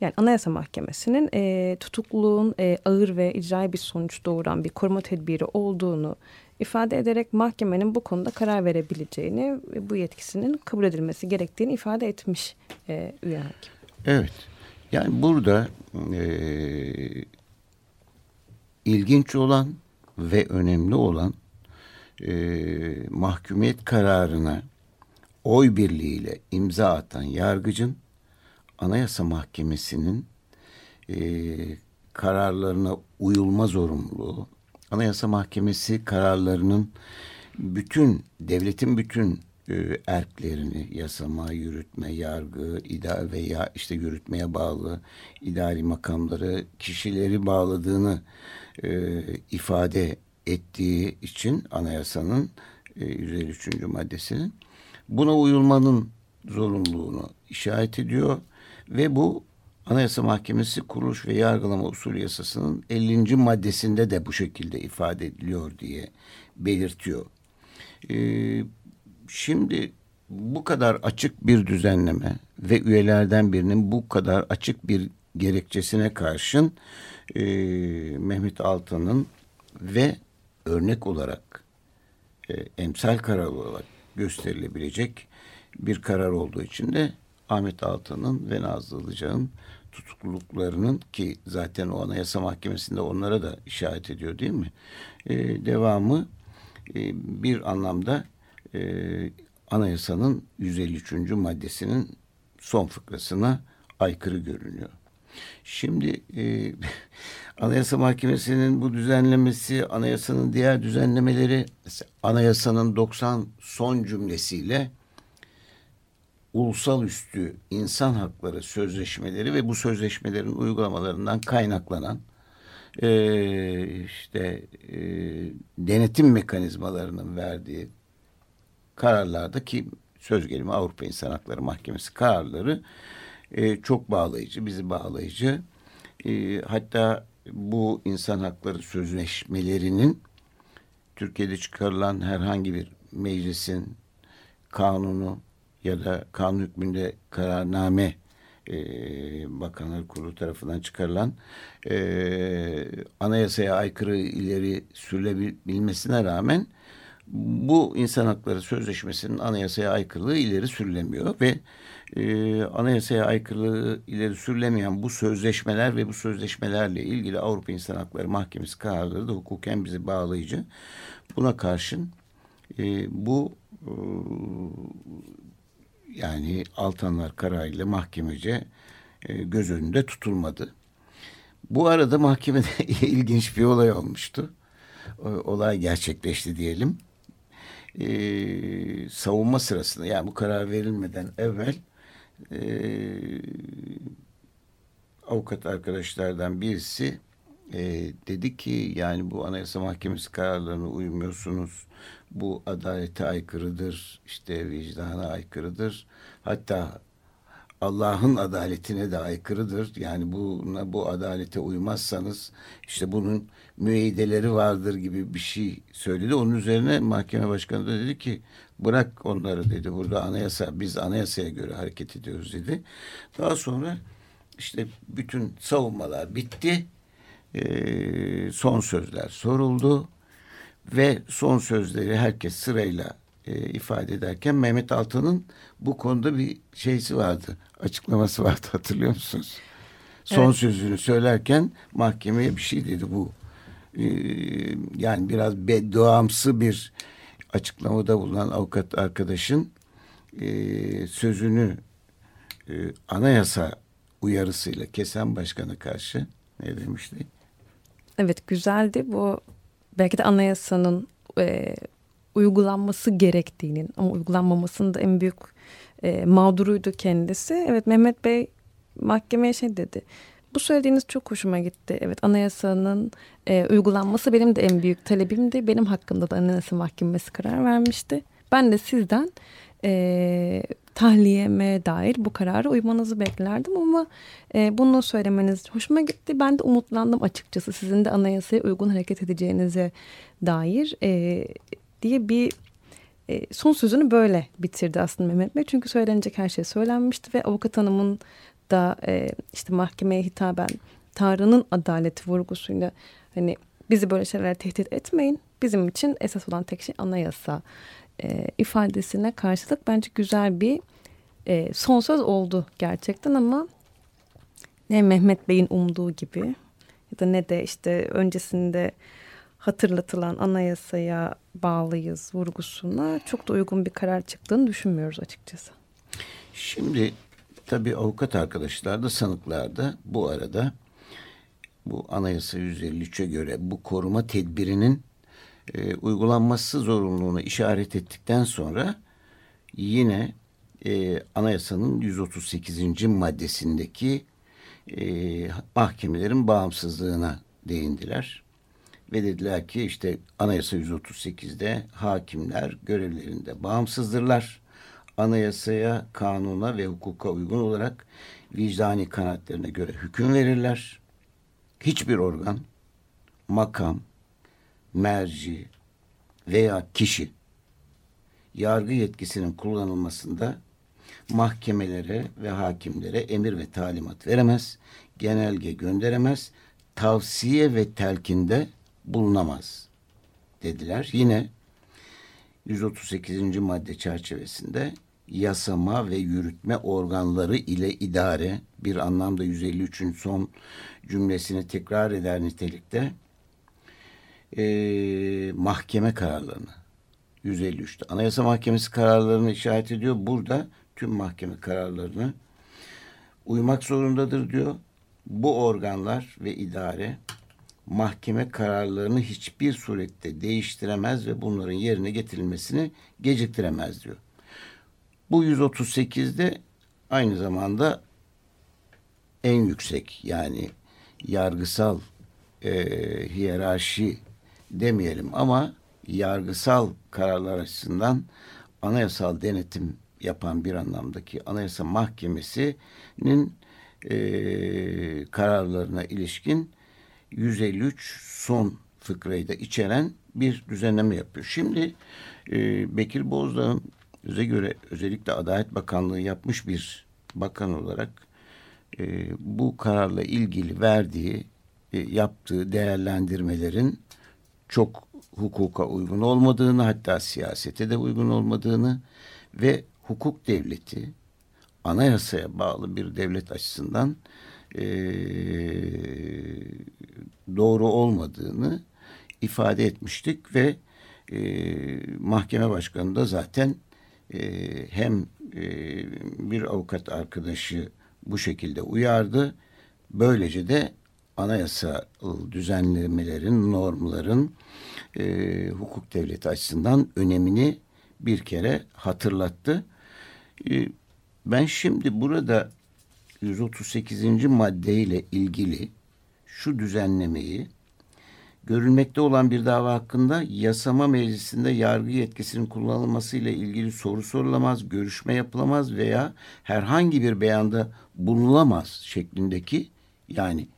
Yani Anayasa Mahkemesi'nin e, tutukluluğun e, ağır ve icra bir sonuç doğuran bir koruma tedbiri olduğunu ifade ederek mahkemenin bu konuda karar verebileceğini ve bu yetkisinin kabul edilmesi gerektiğini ifade etmiş e, üye hakim. Evet. Yani burada e, ilginç olan ve önemli olan e, mahkumiyet kararına oy birliğiyle imza atan yargıcın Anayasa Mahkemesi'nin e, kararlarına uyulma zorunluluğu, Anayasa Mahkemesi kararlarının bütün devletin bütün e, erklerini yasama, yürütme, yargı, idare veya işte yürütmeye bağlı idari makamları, kişileri bağladığını e, ifade ettiği için anayasanın e, 153. maddesinin buna uyulmanın zorunluluğunu işaret ediyor ve bu Anayasa Mahkemesi kuruluş ve yargılama usulü yasasının 50. maddesinde de bu şekilde ifade ediliyor diye belirtiyor. Ee, şimdi bu kadar açık bir düzenleme ve üyelerden birinin bu kadar açık bir gerekçesine karşın e, Mehmet Altan'ın ve örnek olarak e, emsal karar olarak gösterilebilecek bir karar olduğu için de Ahmet Altan'ın ve Nazlı Ilıcak'ın tutukluluklarının ki zaten o Anayasa Mahkemesi'nde onlara da işaret ediyor değil mi? E, devamı e, bir anlamda e, anayasanın 153. maddesinin son fıkrasına aykırı görünüyor. Şimdi e, Anayasa Mahkemesi'nin bu düzenlemesi, anayasanın diğer düzenlemeleri, anayasanın 90 son cümlesiyle ulusal üstü insan hakları sözleşmeleri ve bu sözleşmelerin uygulamalarından kaynaklanan e, işte e, denetim mekanizmalarının verdiği kararlarda ki söz gelimi Avrupa İnsan Hakları Mahkemesi kararları e, çok bağlayıcı, bizi bağlayıcı. E, hatta bu insan hakları sözleşmelerinin Türkiye'de çıkarılan herhangi bir meclisin kanunu ya da kanun hükmünde kararname e, Bakanlar Kurulu tarafından çıkarılan e, anayasaya aykırı ileri sürülebilmesine rağmen bu insan hakları sözleşmesinin anayasaya aykırılığı ileri sürülemiyor ve e, anayasaya aykırılığı ileri sürülemeyen bu sözleşmeler ve bu sözleşmelerle ilgili Avrupa İnsan Hakları Mahkemesi kararları da hukuken bizi bağlayıcı. Buna karşın e, bu e, yani Altanlar kararıyla mahkemece e, göz önünde tutulmadı. Bu arada mahkemede ilginç bir olay olmuştu. Olay gerçekleşti diyelim. Ee, savunma sırasında yani bu karar verilmeden evvel e, avukat arkadaşlardan birisi e, dedi ki yani bu Anayasa Mahkemesi kararlarına uymuyorsunuz. Bu adalete aykırıdır, işte vicdana aykırıdır. Hatta Allah'ın adaletine de aykırıdır. Yani buna bu adalete uymazsanız işte bunun müeyyideleri vardır gibi bir şey söyledi. Onun üzerine mahkeme başkanı da dedi ki bırak onları dedi. Burada anayasa biz anayasaya göre hareket ediyoruz dedi. Daha sonra işte bütün savunmalar bitti. Ee, son sözler soruldu ve son sözleri herkes sırayla e, ifade ederken Mehmet Altan'ın bu konuda bir şeysi vardı. Açıklaması vardı hatırlıyor musunuz? Son evet. sözünü söylerken mahkemeye bir şey dedi bu. E, yani biraz bedduamsı bir açıklamada bulunan avukat arkadaşın e, sözünü e, anayasa uyarısıyla kesen başkana karşı ne demişti? Evet güzeldi bu belki de anayasanın e, uygulanması gerektiğinin ama uygulanmamasının da en büyük e, mağduruydu kendisi. Evet Mehmet Bey mahkemeye şey dedi. Bu söylediğiniz çok hoşuma gitti. Evet anayasanın e, uygulanması benim de en büyük talebimdi. Benim hakkımda da anayasa mahkemesi karar vermişti. Ben de sizden e, tahliyeme dair bu kararı uymanızı beklerdim ama e, bunu söylemeniz hoşuma gitti. Ben de umutlandım açıkçası sizin de anayasaya uygun hareket edeceğinize dair. E, diye bir e, son sözünü böyle bitirdi aslında Mehmet Bey. Çünkü söylenecek her şey söylenmişti ve avukat hanımın da e, işte mahkemeye hitaben Tanrı'nın adaleti vurgusuyla hani bizi böyle şeyler tehdit etmeyin. Bizim için esas olan tek şey anayasa e, ifadesine karşılık bence güzel bir e, son söz oldu gerçekten ama ne Mehmet Bey'in umduğu gibi ya da ne de işte öncesinde hatırlatılan anayasaya bağlıyız vurgusuna çok da uygun bir karar çıktığını düşünmüyoruz açıkçası. Şimdi tabii avukat arkadaşlar da sanıklar da bu arada bu anayasa 153'e göre bu koruma tedbirinin e, uygulanması zorunluluğunu işaret ettikten sonra yine e, anayasanın 138. maddesindeki e, mahkemelerin bağımsızlığına değindiler ve dediler ki işte Anayasa 138'de hakimler görevlerinde bağımsızdırlar. Anayasaya, kanuna ve hukuka uygun olarak vicdani kanaatlerine göre hüküm verirler. Hiçbir organ, makam, merci veya kişi yargı yetkisinin kullanılmasında mahkemelere ve hakimlere emir ve talimat veremez, genelge gönderemez, tavsiye ve telkinde bulunamaz dediler. Yine 138. madde çerçevesinde yasama ve yürütme organları ile idare bir anlamda 153'ün son cümlesini tekrar eder nitelikte e, mahkeme kararlarını 153'te Anayasa Mahkemesi kararlarını işaret ediyor. Burada tüm mahkeme kararlarını uymak zorundadır diyor. Bu organlar ve idare mahkeme kararlarını hiçbir surette değiştiremez ve bunların yerine getirilmesini geciktiremez diyor. Bu 138'de aynı zamanda en yüksek yani yargısal e, hiyerarşi demeyelim ama yargısal kararlar açısından anayasal denetim yapan bir anlamdaki Anayasa Mahkemesi'nin e, kararlarına ilişkin 153 son fıkrayı da içeren bir düzenleme yapıyor. Şimdi e, Bekir Bozdağ'ın öze göre özellikle Adalet Bakanlığı yapmış bir bakan olarak e, bu kararla ilgili verdiği, e, yaptığı değerlendirmelerin çok hukuka uygun olmadığını hatta siyasete de uygun olmadığını ve hukuk devleti anayasaya bağlı bir devlet açısından e, doğru olmadığını ifade etmiştik ve e, mahkeme başkanı da zaten e, hem e, bir avukat arkadaşı bu şekilde uyardı. Böylece de anayasal düzenlemelerin, normların e, hukuk devleti açısından önemini bir kere hatırlattı. E, ben şimdi burada 138. maddeyle ilgili şu düzenlemeyi görülmekte olan bir dava hakkında yasama meclisinde yargı yetkisinin kullanılması ile ilgili soru sorulamaz, görüşme yapılamaz veya herhangi bir beyanda bulunulamaz şeklindeki yani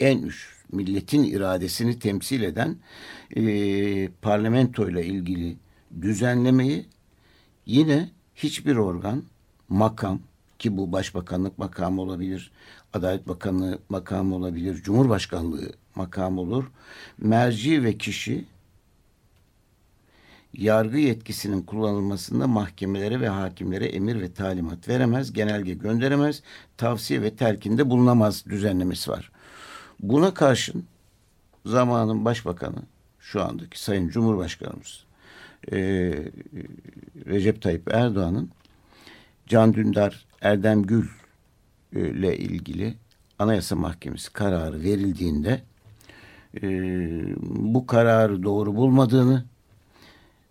en üst milletin iradesini temsil eden e, parlamento ile ilgili düzenlemeyi yine hiçbir organ, makam ki bu başbakanlık makamı olabilir, Adalet Bakanlığı makamı olabilir, Cumhurbaşkanlığı makam olur. Merci ve kişi yargı yetkisinin kullanılmasında mahkemelere ve hakimlere emir ve talimat veremez, genelge gönderemez, tavsiye ve telkinde bulunamaz düzenlemesi var. Buna karşın zamanın başbakanı şu andaki Sayın Cumhurbaşkanımız e, Recep Tayyip Erdoğan'ın Can Dündar Erdem Gül ile ilgili Anayasa Mahkemesi kararı verildiğinde e, bu kararı doğru bulmadığını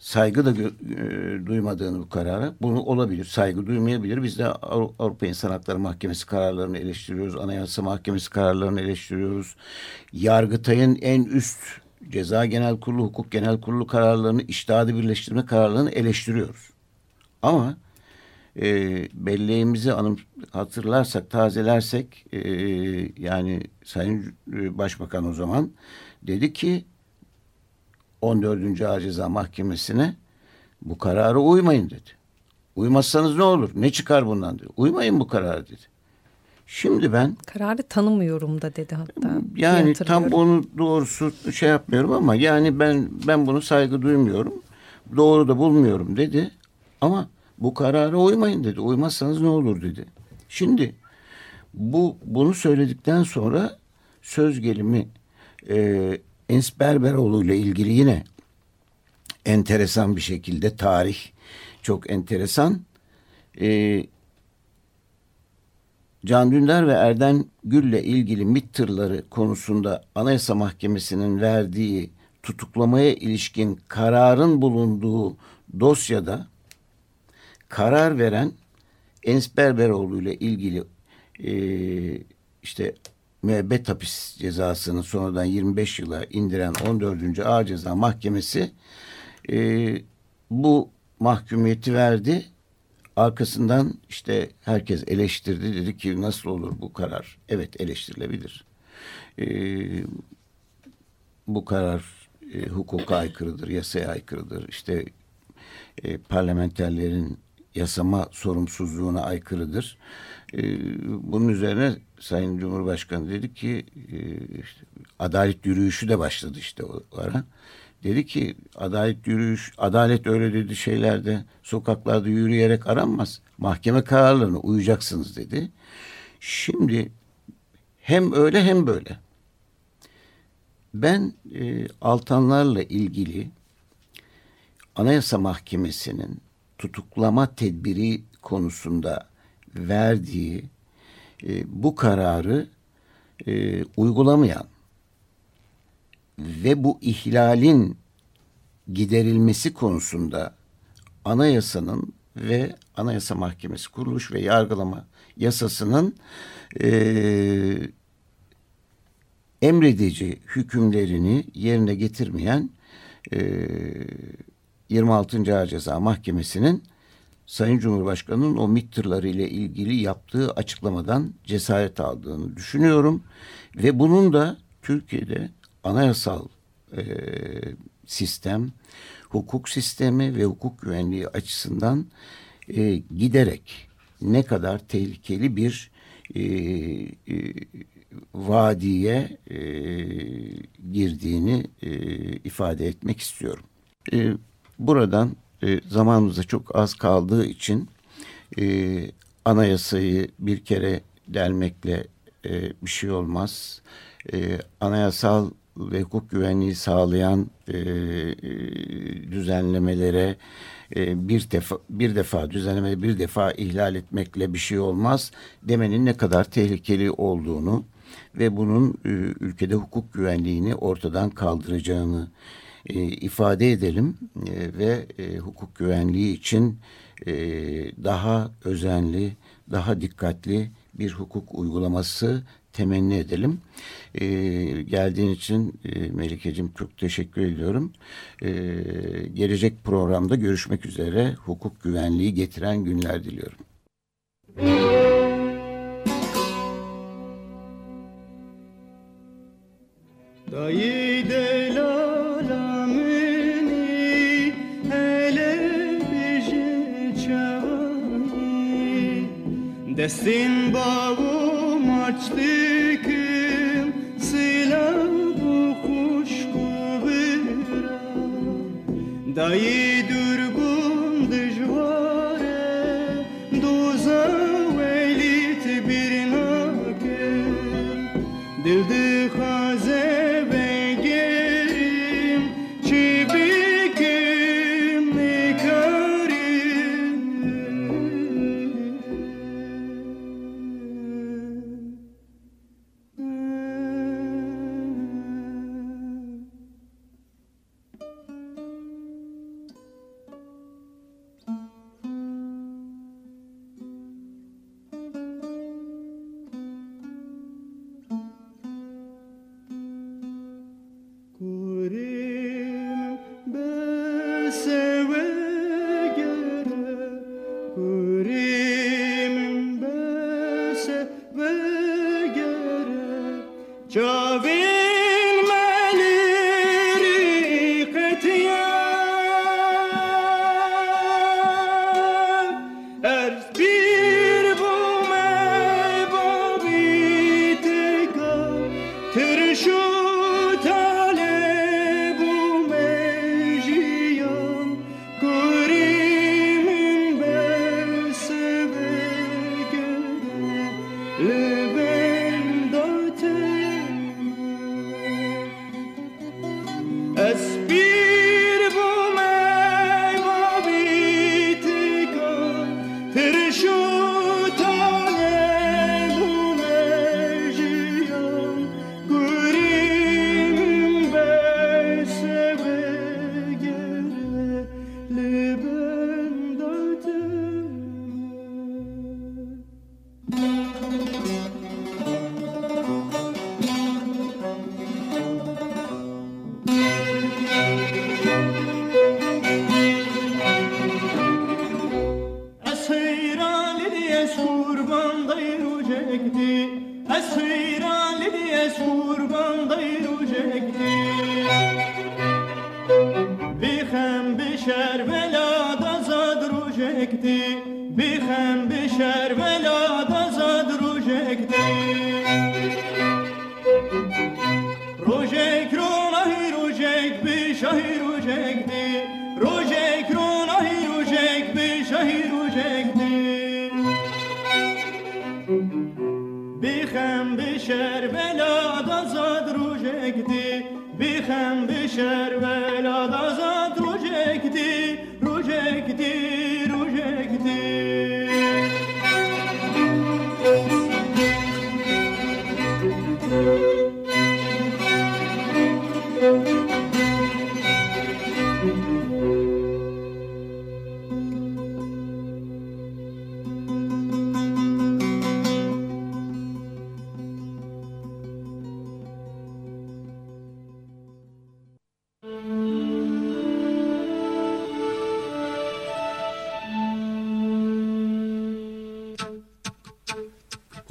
saygı da e, duymadığını bu karara bunu olabilir. Saygı duymayabilir. Biz de Avrupa İnsan Hakları Mahkemesi kararlarını eleştiriyoruz. Anayasa Mahkemesi kararlarını eleştiriyoruz. Yargıtay'ın en üst Ceza Genel Kurulu, Hukuk Genel Kurulu kararlarını, iştihadı birleştirme kararlarını eleştiriyoruz. Ama e, belleğimizi anım hatırlarsak, tazelersek e, yani Sayın Başbakan o zaman dedi ki 14. Ağır Ceza Mahkemesi'ne bu karara uymayın dedi. Uymazsanız ne olur? Ne çıkar bundan dedi. Uymayın bu karara dedi. Şimdi ben kararı tanımıyorum da dedi hatta. Yani tam onu doğrusu şey yapmıyorum ama yani ben ben bunu saygı duymuyorum. Doğru da bulmuyorum dedi. Ama bu karara uymayın dedi. Uymazsanız ne olur dedi. Şimdi bu bunu söyledikten sonra söz gelimi e, Enis Berberoğlu ile ilgili yine enteresan bir şekilde tarih çok enteresan. E, Can Dündar ve Erdem Gül'le ilgili MİT tırları konusunda Anayasa Mahkemesi'nin verdiği tutuklamaya ilişkin kararın bulunduğu dosyada karar veren Enis Berberoğlu ile ilgili e, işte müebbet hapis cezasını sonradan 25 yıla indiren 14. Ağır Ceza Mahkemesi e, bu mahkumiyeti verdi arkasından işte herkes eleştirdi dedi ki nasıl olur bu karar? Evet eleştirilebilir. E, bu karar e, hukuka aykırıdır, yasaya aykırıdır. İşte e, parlamenterlerin yasama sorumsuzluğuna aykırıdır. E, bunun üzerine Sayın Cumhurbaşkanı dedi ki e, işte, adalet yürüyüşü de başladı işte o. Dedi ki adalet yürüyüş, adalet öyle dedi şeylerde sokaklarda yürüyerek aranmaz. Mahkeme kararlarına uyacaksınız dedi. Şimdi hem öyle hem böyle. Ben e, Altanlarla ilgili Anayasa Mahkemesi'nin tutuklama tedbiri konusunda verdiği e, bu kararı e, uygulamayan ve bu ihlalin giderilmesi konusunda anayasanın ve Anayasa Mahkemesi kuruluş ve yargılama yasasının e, emredici hükümlerini yerine getirmeyen e, 26. Ağır Ceza Mahkemesi'nin Sayın Cumhurbaşkanı'nın o MİT ile ilgili yaptığı açıklamadan cesaret aldığını düşünüyorum. Ve bunun da Türkiye'de anayasal e, sistem, hukuk sistemi ve hukuk güvenliği açısından e, giderek ne kadar tehlikeli bir e, e, vadiye e, girdiğini e, ifade etmek istiyorum. E, buradan e, zamanımızda çok az kaldığı için e, anayasayı bir kere delmekle e, bir şey olmaz. E, anayasal ve hukuk güvenliği sağlayan e, e, düzenlemelere e, bir defa bir defa düzenleme bir defa ihlal etmekle bir şey olmaz demenin ne kadar tehlikeli olduğunu ve bunun e, ülkede hukuk güvenliğini ortadan kaldıracağını e, ifade edelim e, ve e, hukuk güvenliği için e, daha özenli, daha dikkatli bir hukuk uygulaması temenni edelim. E, geldiğin için e, Melike'cim çok teşekkür ediyorum. E, gelecek programda görüşmek üzere hukuk güvenliği getiren günler diliyorum. Dayı Destin bağım açtıkım silah bu kuş kuvvira Dayı